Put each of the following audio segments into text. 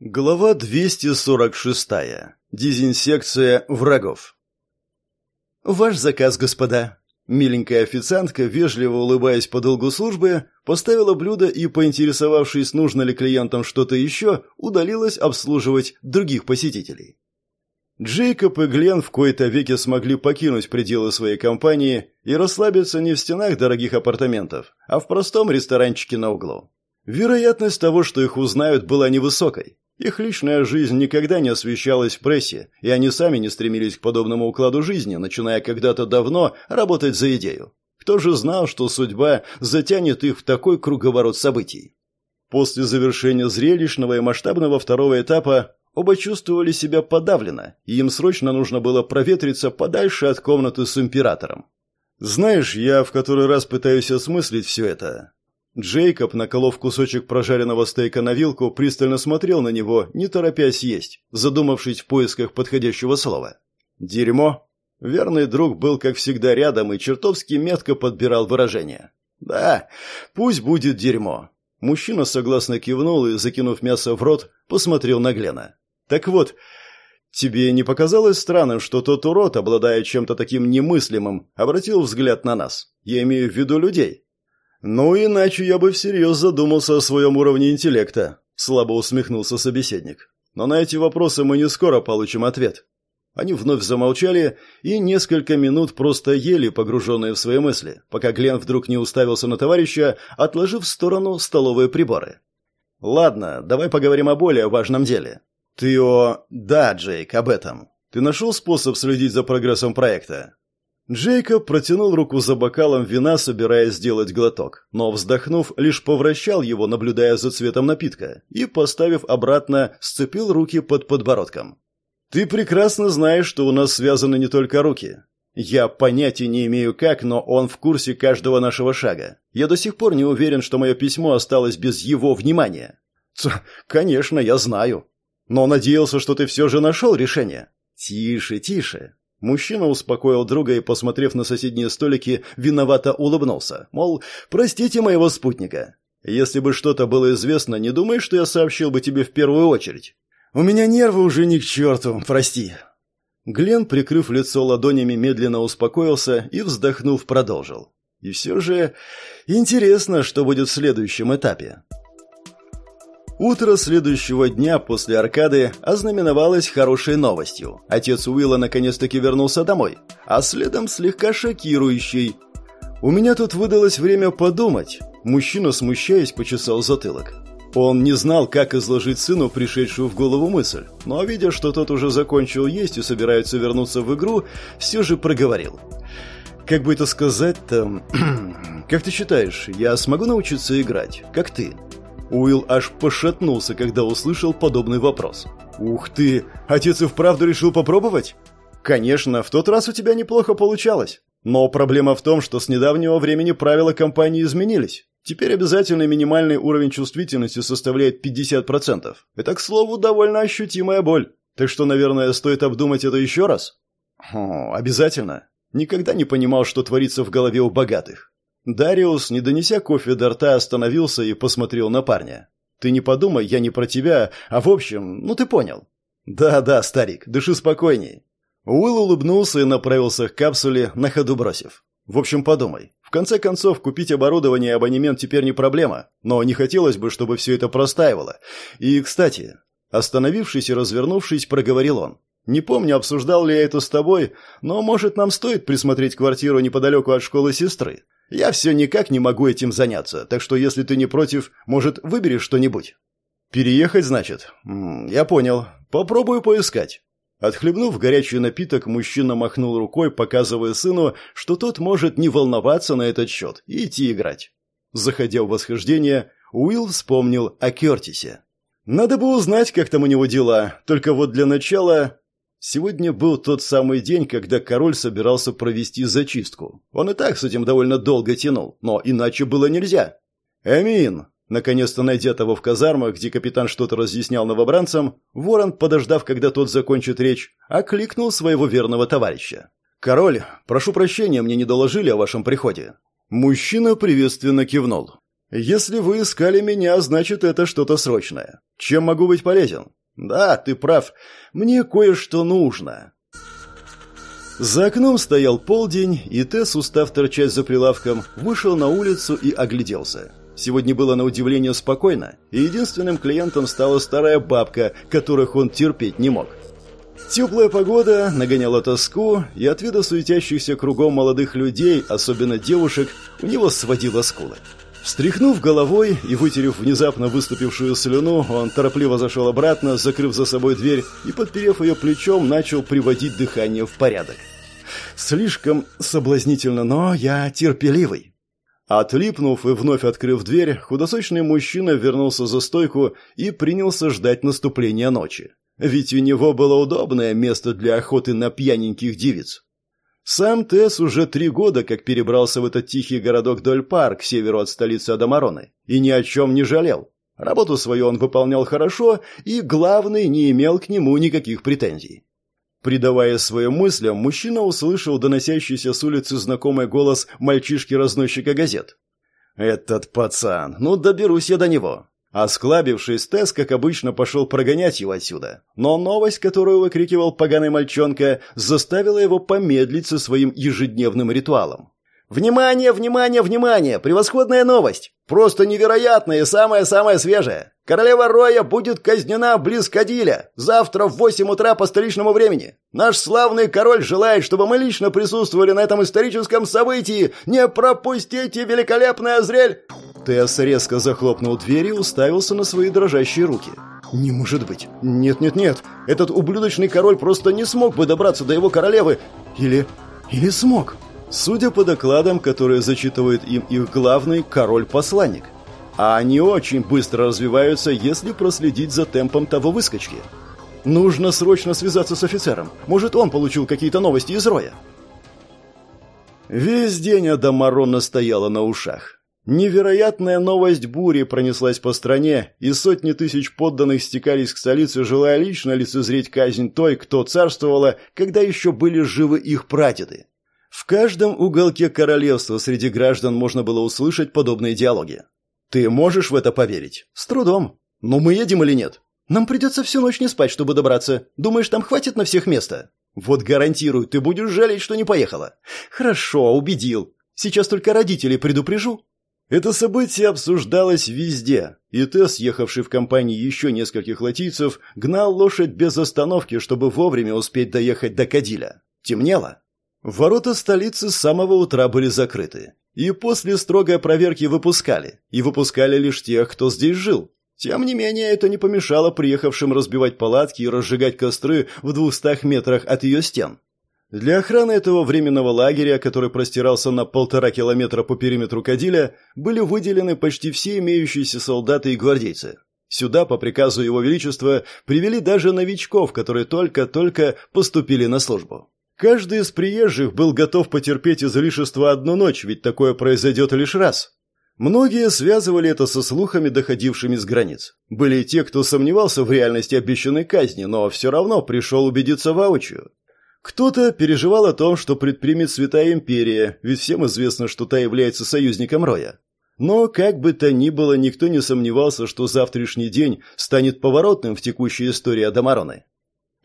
Глава 246. Дезинсекция врагов. «Ваш заказ, господа». Миленькая официантка, вежливо улыбаясь по долгу службы, поставила блюдо и, поинтересовавшись, нужно ли клиентам что-то еще, удалилась обслуживать других посетителей. Джейкоб и Глен в кои-то веки смогли покинуть пределы своей компании и расслабиться не в стенах дорогих апартаментов, а в простом ресторанчике на углу. Вероятность того, что их узнают, была невысокой. Их личная жизнь никогда не освещалась в прессе, и они сами не стремились к подобному укладу жизни, начиная когда-то давно работать за идею. Кто же знал, что судьба затянет их в такой круговорот событий? После завершения зрелищного и масштабного второго этапа оба чувствовали себя подавленно, и им срочно нужно было проветриться подальше от комнаты с императором. «Знаешь, я в который раз пытаюсь осмыслить все это. Джейкоб, наколов кусочек прожаренного стейка на вилку, пристально смотрел на него, не торопясь есть, задумавшись в поисках подходящего слова. «Дерьмо?» Верный друг был, как всегда, рядом и чертовски метко подбирал выражение. «Да, пусть будет дерьмо». Мужчина согласно кивнул и, закинув мясо в рот, посмотрел на Глена. «Так вот, тебе не показалось странным, что тот урод, обладая чем-то таким немыслимым, обратил взгляд на нас? Я имею в виду людей». «Ну, иначе я бы всерьез задумался о своем уровне интеллекта», — слабо усмехнулся собеседник. «Но на эти вопросы мы не скоро получим ответ». Они вновь замолчали и несколько минут просто ели, погруженные в свои мысли, пока Глен вдруг не уставился на товарища, отложив в сторону столовые приборы. «Ладно, давай поговорим о более важном деле». «Ты о...» «Да, Джейк, об этом. Ты нашел способ следить за прогрессом проекта?» Джейкоб протянул руку за бокалом вина, собираясь сделать глоток, но, вздохнув, лишь повращал его, наблюдая за цветом напитка, и, поставив обратно, сцепил руки под подбородком. «Ты прекрасно знаешь, что у нас связаны не только руки. Я понятия не имею как, но он в курсе каждого нашего шага. Я до сих пор не уверен, что мое письмо осталось без его внимания». «Конечно, я знаю. Но надеялся, что ты все же нашел решение». «Тише, тише. Мужчина успокоил друга и, посмотрев на соседние столики, виновато улыбнулся. Мол, простите моего спутника. Если бы что-то было известно, не думай, что я сообщил бы тебе в первую очередь. У меня нервы уже ни к черту, прости. Глен, прикрыв лицо ладонями, медленно успокоился и, вздохнув, продолжил. И все же интересно, что будет в следующем этапе. Утро следующего дня после аркады ознаменовалось хорошей новостью. Отец Уилла наконец-таки вернулся домой, а следом слегка шокирующий. «У меня тут выдалось время подумать». Мужчина, смущаясь, почесал затылок. Он не знал, как изложить сыну пришедшую в голову мысль, но, видя, что тот уже закончил есть и собирается вернуться в игру, все же проговорил. «Как бы это сказать-то... как ты считаешь, я смогу научиться играть, как ты?» Уилл аж пошатнулся, когда услышал подобный вопрос. «Ух ты! Отец и вправду решил попробовать?» «Конечно, в тот раз у тебя неплохо получалось. Но проблема в том, что с недавнего времени правила компании изменились. Теперь обязательный минимальный уровень чувствительности составляет 50%. Это, к слову, довольно ощутимая боль. Так что, наверное, стоит обдумать это еще раз?» «Хм, обязательно. Никогда не понимал, что творится в голове у богатых. Дариус, не донеся кофе до рта, остановился и посмотрел на парня. «Ты не подумай, я не про тебя, а в общем, ну ты понял». «Да-да, старик, дыши спокойней». Уилл улыбнулся и направился к капсуле, на ходу бросив. «В общем, подумай. В конце концов, купить оборудование и абонемент теперь не проблема, но не хотелось бы, чтобы все это простаивало. И, кстати...» Остановившись и развернувшись, проговорил он. «Не помню, обсуждал ли я это с тобой, но, может, нам стоит присмотреть квартиру неподалеку от школы сестры. Я все никак не могу этим заняться, так что если ты не против, может, выберешь что-нибудь?» «Переехать, значит?» «Я понял. Попробую поискать». Отхлебнув горячий напиток, мужчина махнул рукой, показывая сыну, что тот может не волноваться на этот счет и идти играть. Заходя в восхождение, Уилл вспомнил о Кертисе. «Надо бы узнать, как там у него дела, только вот для начала Сегодня был тот самый день, когда король собирался провести зачистку. Он и так с этим довольно долго тянул, но иначе было нельзя. «Эмин!» Наконец-то найдя того в казармах, где капитан что-то разъяснял новобранцам, Ворон, подождав, когда тот закончит речь, окликнул своего верного товарища. «Король, прошу прощения, мне не доложили о вашем приходе». Мужчина приветственно кивнул. «Если вы искали меня, значит, это что-то срочное. Чем могу быть полезен?» «Да, ты прав. Мне кое-что нужно». За окном стоял полдень, и Тесс, устав торчать за прилавком, вышел на улицу и огляделся. Сегодня было на удивление спокойно, и единственным клиентом стала старая бабка, которых он терпеть не мог. Теплая погода нагоняла тоску, и от вида суетящихся кругом молодых людей, особенно девушек, у него сводило скулы. Встряхнув головой и вытерев внезапно выступившую слюну, он торопливо зашел обратно, закрыв за собой дверь и, подперев ее плечом, начал приводить дыхание в порядок. «Слишком соблазнительно, но я терпеливый». Отлипнув и вновь открыв дверь, худосочный мужчина вернулся за стойку и принялся ждать наступления ночи. Ведь у него было удобное место для охоты на пьяненьких девиц. Сам Тесс уже три года как перебрался в этот тихий городок Доль-Пар к северу от столицы Адамароны и ни о чем не жалел. Работу свою он выполнял хорошо, и главный не имел к нему никаких претензий. Придавая своим мыслям, мужчина услышал доносящийся с улицы знакомый голос мальчишки-разносчика газет. «Этот пацан! Ну, доберусь я до него!» Осклабившись, Тесс, как обычно, пошел прогонять его отсюда. Но новость, которую выкрикивал поганый мальчонка, заставила его помедлить со своим ежедневным ритуалом. «Внимание, внимание, внимание! Превосходная новость! Просто невероятная и самая-самая свежая! Королева Роя будет казнена близ Кадиля завтра в восемь утра по столичному времени. Наш славный король желает, чтобы мы лично присутствовали на этом историческом событии. Не пропустите великолепное зрель...» Тесс резко захлопнул дверь и уставился на свои дрожащие руки. «Не может быть! Нет-нет-нет! Этот ублюдочный король просто не смог бы добраться до его королевы! Или... или смог!» Судя по докладам, которые зачитывает им их главный король-посланник. А они очень быстро развиваются, если проследить за темпом того выскочки. Нужно срочно связаться с офицером. Может, он получил какие-то новости из Роя. Весь день Адамарона стояла на ушах. Невероятная новость бури пронеслась по стране, и сотни тысяч подданных стекались к столице, желая лично лицезреть казнь той, кто царствовала, когда еще были живы их прадеды. В каждом уголке королевства среди граждан можно было услышать подобные диалоги. «Ты можешь в это поверить?» «С трудом. Но мы едем или нет?» «Нам придется всю ночь не спать, чтобы добраться. Думаешь, там хватит на всех места?» «Вот гарантирую, ты будешь жалеть, что не поехала». «Хорошо, убедил. Сейчас только родителей предупрежу». Это событие обсуждалось везде, и Тесс, ехавший в компании еще нескольких латийцев, гнал лошадь без остановки, чтобы вовремя успеть доехать до Кадиля. Темнело. Ворота столицы с самого утра были закрыты. И после строгой проверки выпускали. И выпускали лишь тех, кто здесь жил. Тем не менее, это не помешало приехавшим разбивать палатки и разжигать костры в двухстах метрах от ее стен. Для охраны этого временного лагеря, который простирался на полтора километра по периметру Кадиля, были выделены почти все имеющиеся солдаты и гвардейцы. Сюда, по приказу Его Величества, привели даже новичков, которые только-только поступили на службу. Каждый из приезжих был готов потерпеть излишество одну ночь, ведь такое произойдет лишь раз. Многие связывали это со слухами, доходившими с границ. Были и те, кто сомневался в реальности обещанной казни, но все равно пришел убедиться воочию. Кто-то переживал о том, что предпримет Святая Империя, ведь всем известно, что та является союзником Роя. Но, как бы то ни было, никто не сомневался, что завтрашний день станет поворотным в текущей истории Адамароны.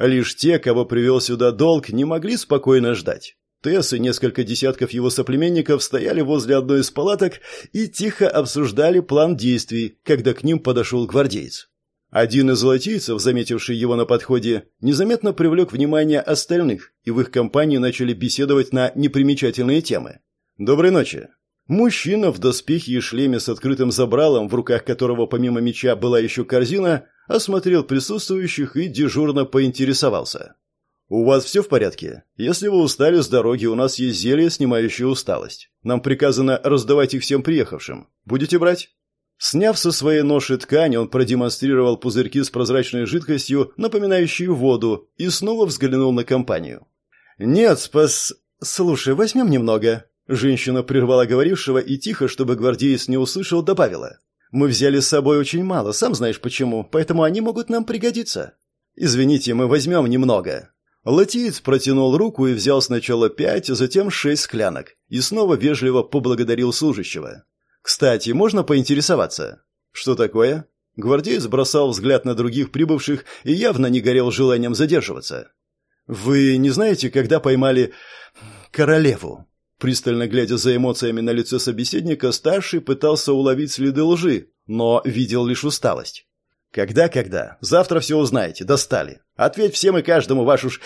Лишь те, кого привел сюда долг, не могли спокойно ждать. Тесс и несколько десятков его соплеменников стояли возле одной из палаток и тихо обсуждали план действий, когда к ним подошел гвардеец. Один из латийцев, заметивший его на подходе, незаметно привлек внимание остальных, и в их компании начали беседовать на непримечательные темы. «Доброй ночи!» Мужчина в доспехе и шлеме с открытым забралом, в руках которого помимо меча была еще корзина, осмотрел присутствующих и дежурно поинтересовался. «У вас все в порядке? Если вы устали с дороги, у нас есть зелье, снимающее усталость. Нам приказано раздавать их всем приехавшим. Будете брать?» Сняв со своей ноши ткань, он продемонстрировал пузырьки с прозрачной жидкостью, напоминающей воду, и снова взглянул на компанию. «Нет, спас... Слушай, возьмем немного». Женщина прервала говорившего и тихо, чтобы гвардеец не услышал, добавила. Мы взяли с собой очень мало, сам знаешь почему, поэтому они могут нам пригодиться. Извините, мы возьмем немного». Латиец протянул руку и взял сначала пять, затем шесть склянок, и снова вежливо поблагодарил служащего. Кстати, можно поинтересоваться? Что такое? Гвардеец бросал взгляд на других прибывших и явно не горел желанием задерживаться. Вы не знаете, когда поймали королеву? Пристально глядя за эмоциями на лице собеседника, старший пытался уловить следы лжи, но видел лишь усталость. «Когда-когда? Завтра все узнаете. Достали. Ответь всем и каждому вашу ж...»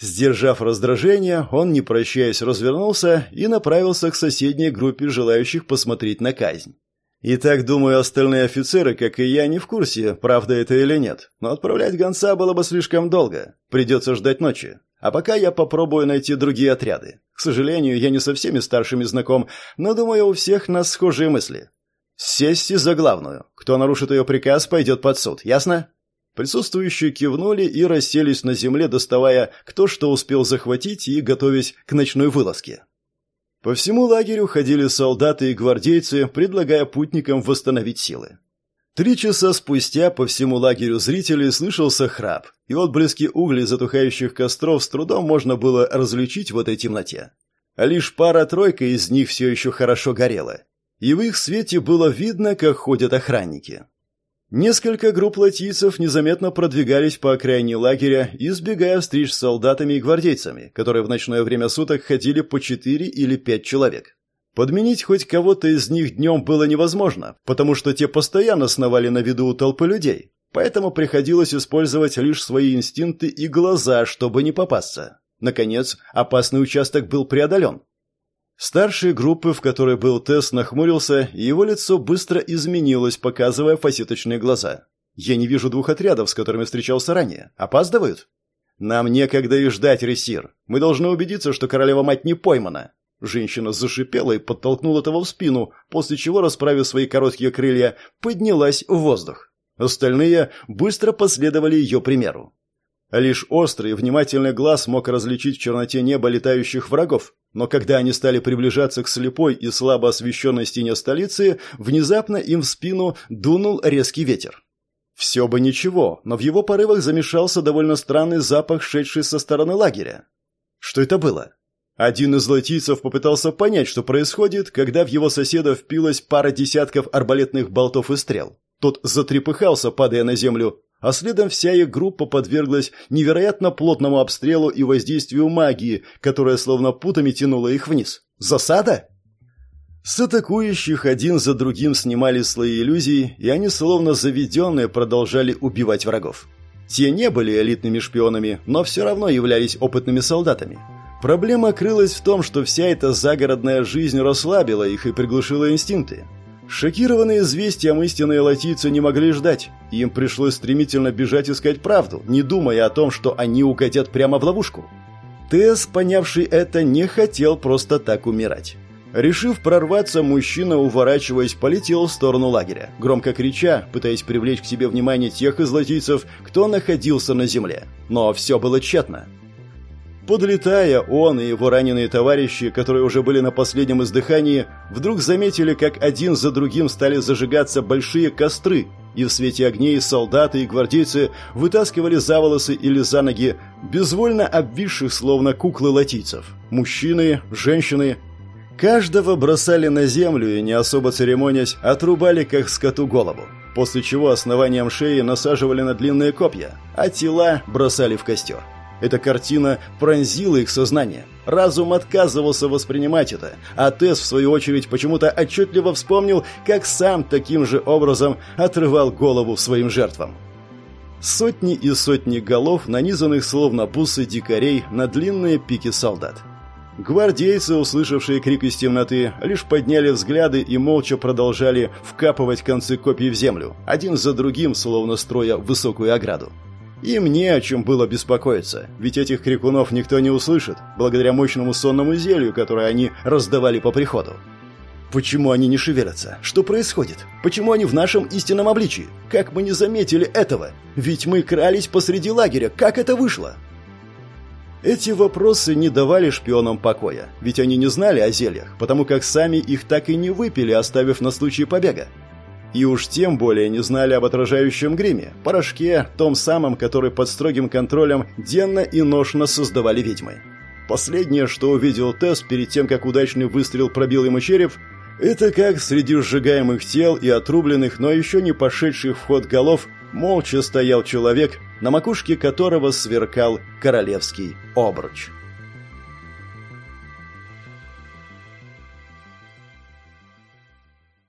Сдержав раздражение, он, не прощаясь, развернулся и направился к соседней группе желающих посмотреть на казнь. И так, думаю, остальные офицеры, как и я, не в курсе, правда это или нет. Но отправлять гонца было бы слишком долго. Придется ждать ночи. А пока я попробую найти другие отряды. К сожалению, я не со всеми старшими знаком, но, думаю, у всех нас схожие мысли. Сесть за главную. Кто нарушит ее приказ, пойдет под суд. Ясно? Присутствующие кивнули и расселись на земле, доставая кто что успел захватить и готовясь к ночной вылазке. По всему лагерю ходили солдаты и гвардейцы, предлагая путникам восстановить силы. Три часа спустя по всему лагерю зрителей слышался храп, и отблески углей затухающих костров с трудом можно было различить в этой темноте. А лишь пара-тройка из них все еще хорошо горела, и в их свете было видно, как ходят охранники. Несколько групп латийцев незаметно продвигались по окраине лагеря, избегая встреч с солдатами и гвардейцами, которые в ночное время суток ходили по четыре или пять человек. Подменить хоть кого-то из них днем было невозможно, потому что те постоянно сновали на виду у толпы людей, поэтому приходилось использовать лишь свои инстинкты и глаза, чтобы не попасться. Наконец, опасный участок был преодолен. Старший группы, в которой был Тесс, нахмурился, и его лицо быстро изменилось, показывая фасеточные глаза. «Я не вижу двух отрядов, с которыми встречался ранее. Опаздывают?» «Нам некогда и ждать, Ресир. Мы должны убедиться, что королева-мать не поймана». Женщина зашипела и подтолкнула того в спину, после чего, расправив свои короткие крылья, поднялась в воздух. Остальные быстро последовали ее примеру. Лишь острый внимательный глаз мог различить в черноте неба летающих врагов, но когда они стали приближаться к слепой и слабо освещенной стене столицы, внезапно им в спину дунул резкий ветер. Все бы ничего, но в его порывах замешался довольно странный запах, шедший со стороны лагеря. Что это было? Один из латийцев попытался понять, что происходит, когда в его соседа впилась пара десятков арбалетных болтов и стрел. Тот затрепыхался, падая на землю, а следом вся их группа подверглась невероятно плотному обстрелу и воздействию магии, которая словно путами тянула их вниз. Засада? С атакующих один за другим снимали слои иллюзий, и они словно заведенные продолжали убивать врагов. Те не были элитными шпионами, но все равно являлись опытными солдатами. Проблема крылась в том, что вся эта загородная жизнь расслабила их и приглушила инстинкты. Шокированные известием истинные латийцы не могли ждать. Им пришлось стремительно бежать искать правду, не думая о том, что они угодят прямо в ловушку. Тесс, понявший это, не хотел просто так умирать. Решив прорваться, мужчина, уворачиваясь, полетел в сторону лагеря, громко крича, пытаясь привлечь к себе внимание тех из латийцев, кто находился на земле. Но все было тщетно. Подлетая, он и его раненые товарищи, которые уже были на последнем издыхании, вдруг заметили, как один за другим стали зажигаться большие костры, и в свете огней солдаты и гвардейцы вытаскивали за волосы или за ноги безвольно обвисших, словно куклы латийцев. Мужчины, женщины. Каждого бросали на землю и, не особо церемонясь, отрубали, как скоту, голову. После чего основанием шеи насаживали на длинные копья, а тела бросали в костер. Эта картина пронзила их сознание. Разум отказывался воспринимать это, а Тесс, в свою очередь, почему-то отчетливо вспомнил, как сам таким же образом отрывал голову своим жертвам. Сотни и сотни голов, нанизанных словно бусы дикарей на длинные пики солдат. Гвардейцы, услышавшие крик из темноты, лишь подняли взгляды и молча продолжали вкапывать концы копий в землю, один за другим, словно строя высокую ограду. Им не о чем было беспокоиться, ведь этих крикунов никто не услышит, благодаря мощному сонному зелью, которое они раздавали по приходу. Почему они не шевелятся? Что происходит? Почему они в нашем истинном обличии? Как мы не заметили этого? Ведь мы крались посреди лагеря. Как это вышло? Эти вопросы не давали шпионам покоя, ведь они не знали о зельях, потому как сами их так и не выпили, оставив на случай побега. И уж тем более не знали об отражающем гриме, порошке, том самом, который под строгим контролем денно и ношно создавали ведьмы. Последнее, что увидел Тесс перед тем, как удачный выстрел пробил ему череп, Это как среди сжигаемых тел и отрубленных, но еще не пошедших в ход голов, молча стоял человек, на макушке которого сверкал королевский обруч.